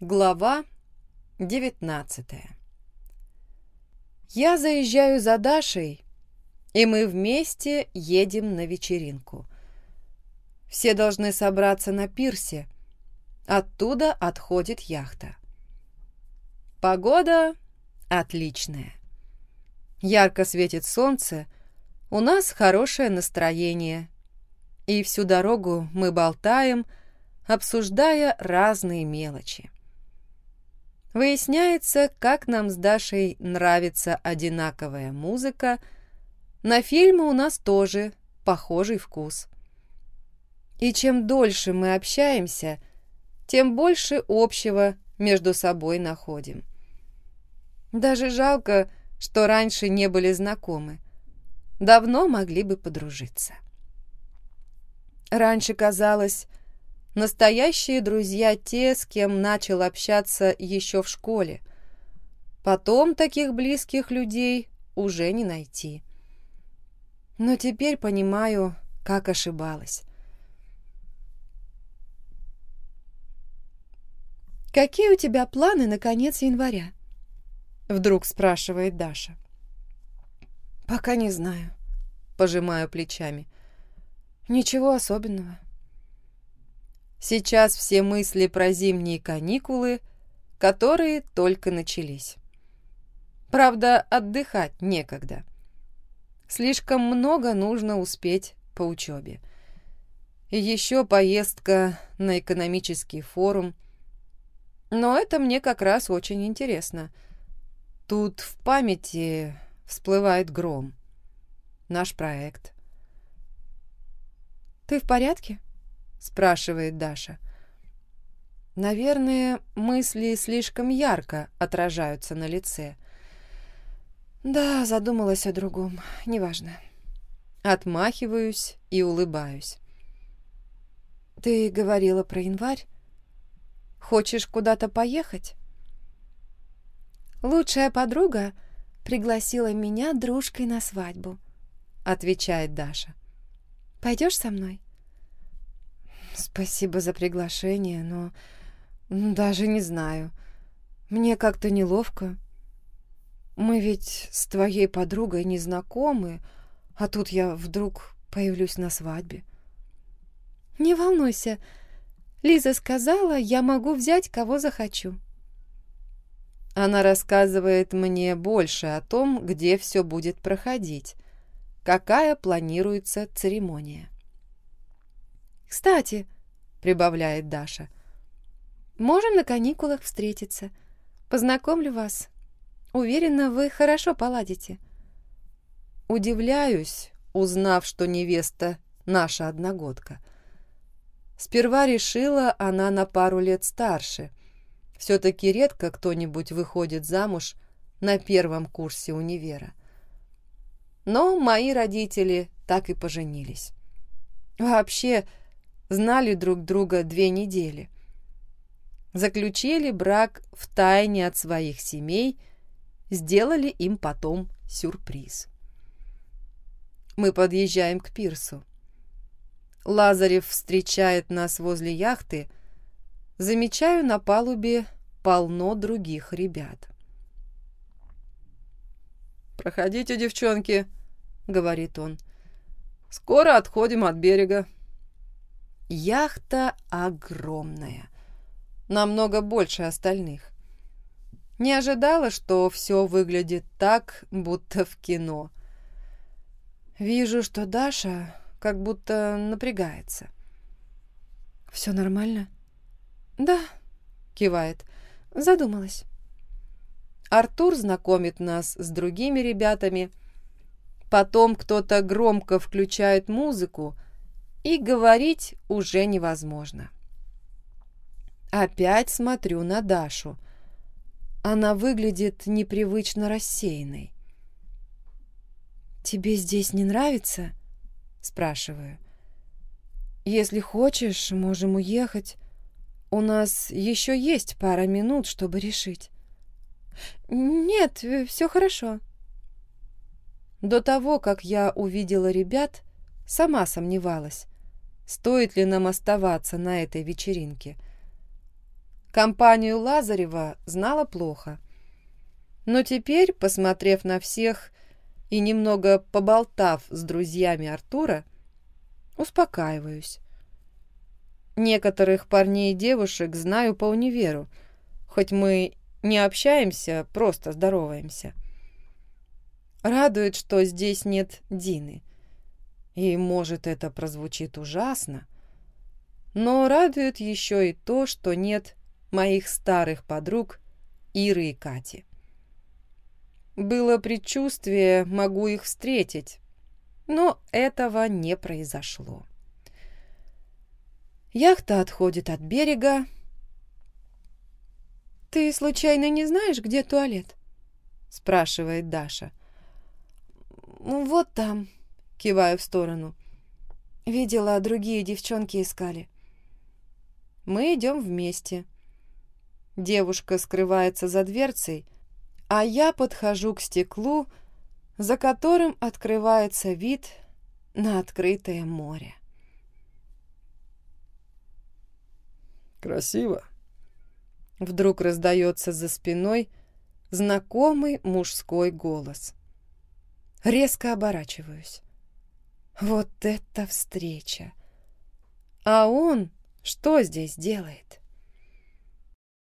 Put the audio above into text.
Глава 19 Я заезжаю за Дашей, и мы вместе едем на вечеринку. Все должны собраться на пирсе. Оттуда отходит яхта. Погода отличная. Ярко светит солнце, у нас хорошее настроение. И всю дорогу мы болтаем, обсуждая разные мелочи. Выясняется, как нам с Дашей нравится одинаковая музыка. На фильмы у нас тоже похожий вкус. И чем дольше мы общаемся, тем больше общего между собой находим. Даже жалко, что раньше не были знакомы. Давно могли бы подружиться. Раньше казалось, Настоящие друзья те, с кем начал общаться еще в школе. Потом таких близких людей уже не найти. Но теперь понимаю, как ошибалась. «Какие у тебя планы на конец января?» Вдруг спрашивает Даша. «Пока не знаю», — пожимаю плечами. «Ничего особенного». Сейчас все мысли про зимние каникулы, которые только начались. Правда, отдыхать некогда. Слишком много нужно успеть по учебе. И еще поездка на экономический форум. Но это мне как раз очень интересно. Тут в памяти всплывает гром. Наш проект. «Ты в порядке?» — спрашивает Даша. Наверное, мысли слишком ярко отражаются на лице. Да, задумалась о другом. Неважно. Отмахиваюсь и улыбаюсь. Ты говорила про январь? Хочешь куда-то поехать? Лучшая подруга пригласила меня дружкой на свадьбу, отвечает Даша. Пойдешь со мной? «Спасибо за приглашение, но даже не знаю. Мне как-то неловко. Мы ведь с твоей подругой не знакомы, а тут я вдруг появлюсь на свадьбе». «Не волнуйся. Лиза сказала, я могу взять, кого захочу». Она рассказывает мне больше о том, где все будет проходить, какая планируется церемония. «Кстати», — прибавляет Даша, — «можем на каникулах встретиться. Познакомлю вас. Уверена, вы хорошо поладите». Удивляюсь, узнав, что невеста наша одногодка. Сперва решила она на пару лет старше. Все-таки редко кто-нибудь выходит замуж на первом курсе универа. Но мои родители так и поженились. Вообще, знали друг друга две недели. Заключили брак в тайне от своих семей, сделали им потом сюрприз. Мы подъезжаем к пирсу. Лазарев встречает нас возле яхты. Замечаю на палубе полно других ребят. «Проходите, девчонки», — говорит он. «Скоро отходим от берега». Яхта огромная, намного больше остальных. Не ожидала, что все выглядит так, будто в кино. Вижу, что Даша как будто напрягается. «Все нормально?» «Да», — кивает, задумалась. Артур знакомит нас с другими ребятами. Потом кто-то громко включает музыку, и говорить уже невозможно. Опять смотрю на Дашу. Она выглядит непривычно рассеянной. «Тебе здесь не нравится?» — спрашиваю. «Если хочешь, можем уехать. У нас еще есть пара минут, чтобы решить». «Нет, все хорошо». До того, как я увидела ребят, сама сомневалась, стоит ли нам оставаться на этой вечеринке. Компанию Лазарева знала плохо. Но теперь, посмотрев на всех и немного поболтав с друзьями Артура, успокаиваюсь. Некоторых парней и девушек знаю по универу, хоть мы не общаемся, просто здороваемся. Радует, что здесь нет Дины. И, может, это прозвучит ужасно, но радует еще и то, что нет моих старых подруг Иры и Кати. Было предчувствие, могу их встретить, но этого не произошло. Яхта отходит от берега. «Ты случайно не знаешь, где туалет?» — спрашивает Даша. «Вот там», — киваю в сторону. Видела, другие девчонки искали. Мы идем вместе. Девушка скрывается за дверцей, а я подхожу к стеклу, за которым открывается вид на открытое море. «Красиво!» Вдруг раздается за спиной знакомый мужской голос. Резко оборачиваюсь. Вот это встреча! А он что здесь делает?